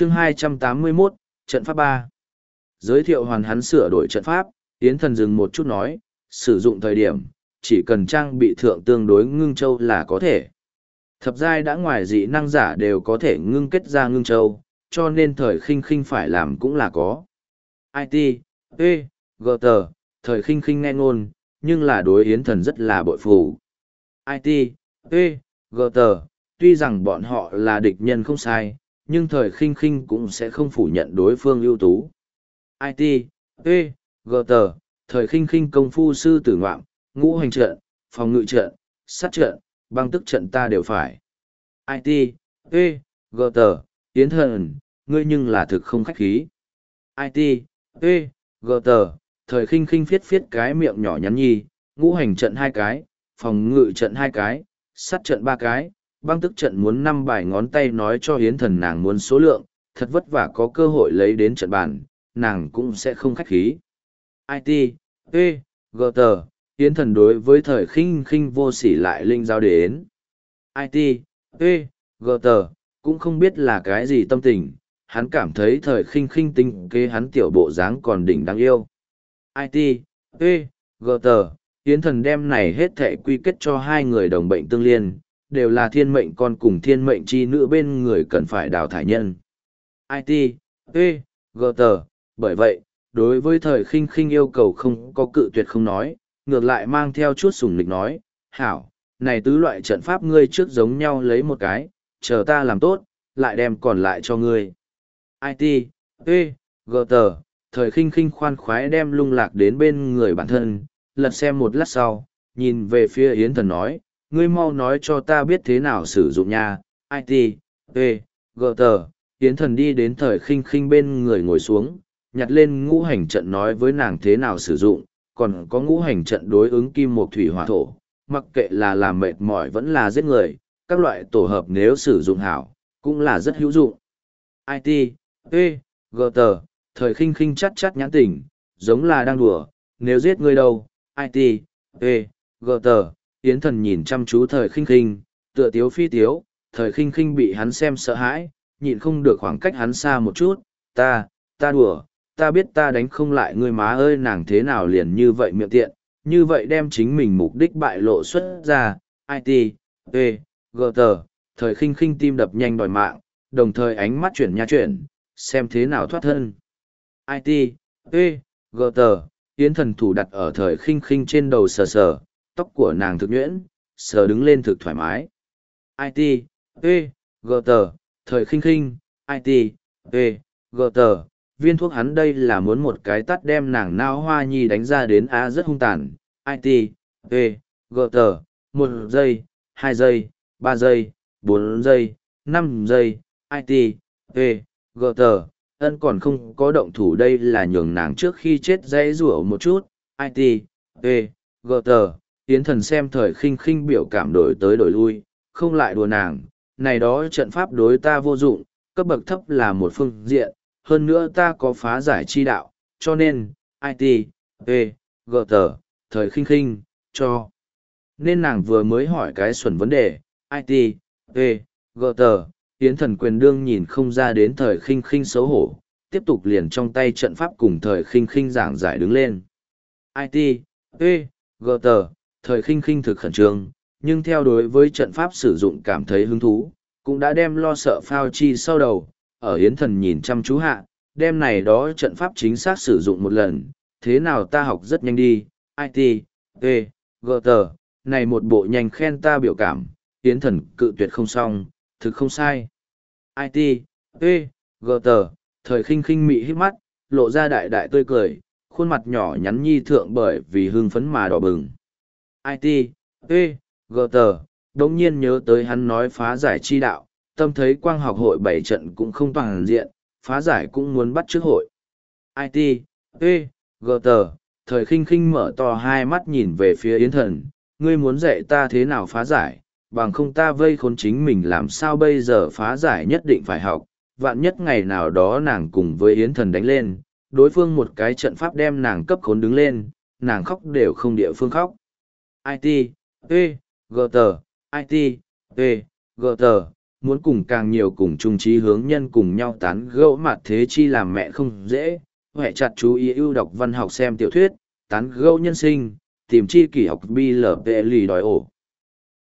chương 281, trận pháp 3. Giới thiệu hoàn hắn sửa đổi trận pháp, Yến Thần dừng một chút nói, sử dụng thời điểm, chỉ cần trang bị thượng tương đối ngưng châu là có thể. Thập giai đã ngoài dị năng giả đều có thể ngưng kết ra ngưng châu, cho nên thời khinh khinh phải làm cũng là có. IT, E, GT, tờ, thời khinh khinh nghe ngôn, nhưng là đối Yến Thần rất là bội phù. IT, E, GT, tờ, tuy rằng bọn họ là địch nhân không sai, nhưng thời khinh khinh cũng sẽ không phủ nhận đối phương ưu tú. IT, P, G tờ, thời khinh khinh công phu sư tử ngoạm, ngũ hành trận, phòng ngự trận, sát trận, băng tức trận ta đều phải. IT, P, G tờ, tiến thần, ngươi nhưng là thực không khách khí. IT, P, G tờ, thời khinh khinh phiết phiết cái miệng nhỏ nhắn nhi, ngũ hành trận hai cái, phòng ngự trận hai cái, sát trận ba cái, băng tức trận muốn năm bài ngón tay nói cho hiến thần nàng muốn số lượng, thật vất vả có cơ hội lấy đến trận bàn, nàng cũng sẽ không khách khí. IT, E, G tờ, hiến thần đối với thời khinh khinh vô sỉ lại linh giao đến. IT, E, G tờ, cũng không biết là cái gì tâm tình, hắn cảm thấy thời khinh khinh tinh kế hắn tiểu bộ dáng còn đỉnh đáng yêu. IT, E, G tờ, hiến thần đem này hết thể quy kết cho hai người đồng bệnh tương liên, đều là thiên mệnh con cùng thiên mệnh chi nữ bên người cần phải đào thải nhân. IT, P, G tờ, bởi vậy, đối với thời khinh khinh yêu cầu không có cự tuyệt không nói, ngược lại mang theo chút sùng lịch nói, hảo, này tứ loại trận pháp ngươi trước giống nhau lấy một cái, chờ ta làm tốt, lại đem còn lại cho ngươi. IT, P, G tờ, thời khinh khinh khoan khoái đem lung lạc đến bên người bản thân, lật xem một lát sau, nhìn về phía Yến Thần nói, ngươi mau nói cho ta biết thế nào sử dụng nha, IT, E, G T, Yến Thần đi đến thời khinh khinh bên người ngồi xuống, nhặt lên ngũ hành trận nói với nàng thế nào sử dụng, còn có ngũ hành trận đối ứng kim một thủy hỏa thổ, mặc kệ là làm mệt mỏi vẫn là giết người, các loại tổ hợp nếu sử dụng hảo, cũng là rất hữu dụng. IT, E, G T, thời khinh khinh chắt chắt nhãn tỉnh, giống là đang đùa, nếu giết người đâu, IT, E, G T, Yến thần nhìn chăm chú thời khinh khinh, tựa tiếu phi tiếu, thời khinh khinh bị hắn xem sợ hãi, nhịn không được khoảng cách hắn xa một chút, ta, ta đùa, ta biết ta đánh không lại ngươi má ơi nàng thế nào liền như vậy miệng tiện, như vậy đem chính mình mục đích bại lộ xuất ra, IT, P, G T, thời khinh khinh tim đập nhanh đòi mạng, đồng thời ánh mắt chuyển nha chuyển, xem thế nào thoát thân. IT, P, G T, Yến thần thủ đặt ở thời khinh khinh trên đầu sờ sờ, tóc của nàng thực nhuyễn, sờ đứng lên thực thoải mái. IT, P, G tờ, thời khinh khinh, IT, P, G tờ, viên thuốc hắn đây là muốn một cái tắt đem nàng nao hoa nhi đánh ra đến A rất hung tàn. IT, P, G tờ, một giây, hai giây, ba giây, bốn giây, năm giây, IT, P, G tờ, ân còn không có động thủ đây là nhường nàng trước khi chết dãy rủa một chút. IT, P, G tờ, Yến thần xem thời khinh khinh biểu cảm đổi tới đổi lui, không lại đùa nàng, này đó trận pháp đối ta vô dụng, cấp bậc thấp là một phương diện, hơn nữa ta có phá giải chi đạo, cho nên, IT, P, G tờ, thời khinh khinh, cho. Nên nàng vừa mới hỏi cái xuẩn vấn đề, IT, P, G tờ, Yến thần quyền đương nhìn không ra đến thời khinh khinh xấu hổ, tiếp tục liền trong tay trận pháp cùng thời khinh khinh giảng giải đứng lên. IT, P, G tờ, thời khinh khinh thực khẩn trương, nhưng theo đối với trận pháp sử dụng cảm thấy hứng thú, cũng đã đem lo sợ phao chi sau đầu, ở hiến thần nhìn chăm chú hạ, đem này đó trận pháp chính xác sử dụng một lần, thế nào ta học rất nhanh đi, IT, T, G T, này một bộ nhanh khen ta biểu cảm, hiến thần cự tuyệt không xong, thực không sai. IT, T, G T, thời khinh khinh mị hít mắt, lộ ra đại đại tươi cười, khuôn mặt nhỏ nhắn nhi thượng bởi vì hưng phấn mà đỏ bừng. IT, E, G tờ, đồng nhiên nhớ tới hắn nói phá giải chi đạo, tâm thấy quang học hội bảy trận cũng không toàn diện, phá giải cũng muốn bắt trước hội. IT, E, G tờ, thời khinh khinh mở to hai mắt nhìn về phía Yến Thần, ngươi muốn dạy ta thế nào phá giải, bằng không ta vây khốn chính mình làm sao bây giờ phá giải nhất định phải học, vạn nhất ngày nào đó nàng cùng với Yến Thần đánh lên, đối phương một cái trận pháp đem nàng cấp khốn đứng lên, nàng khóc đều không địa phương khóc. IT, P, G tờ, IT, P, G tờ, muốn cùng càng nhiều cùng chung trí hướng nhân cùng nhau tán gẫu mặt thế chi làm mẹ không dễ, huệ chặt chú ý ưu đọc văn học xem tiểu thuyết, tán gẫu nhân sinh, tìm chi kỷ học BLP lì đòi ổ.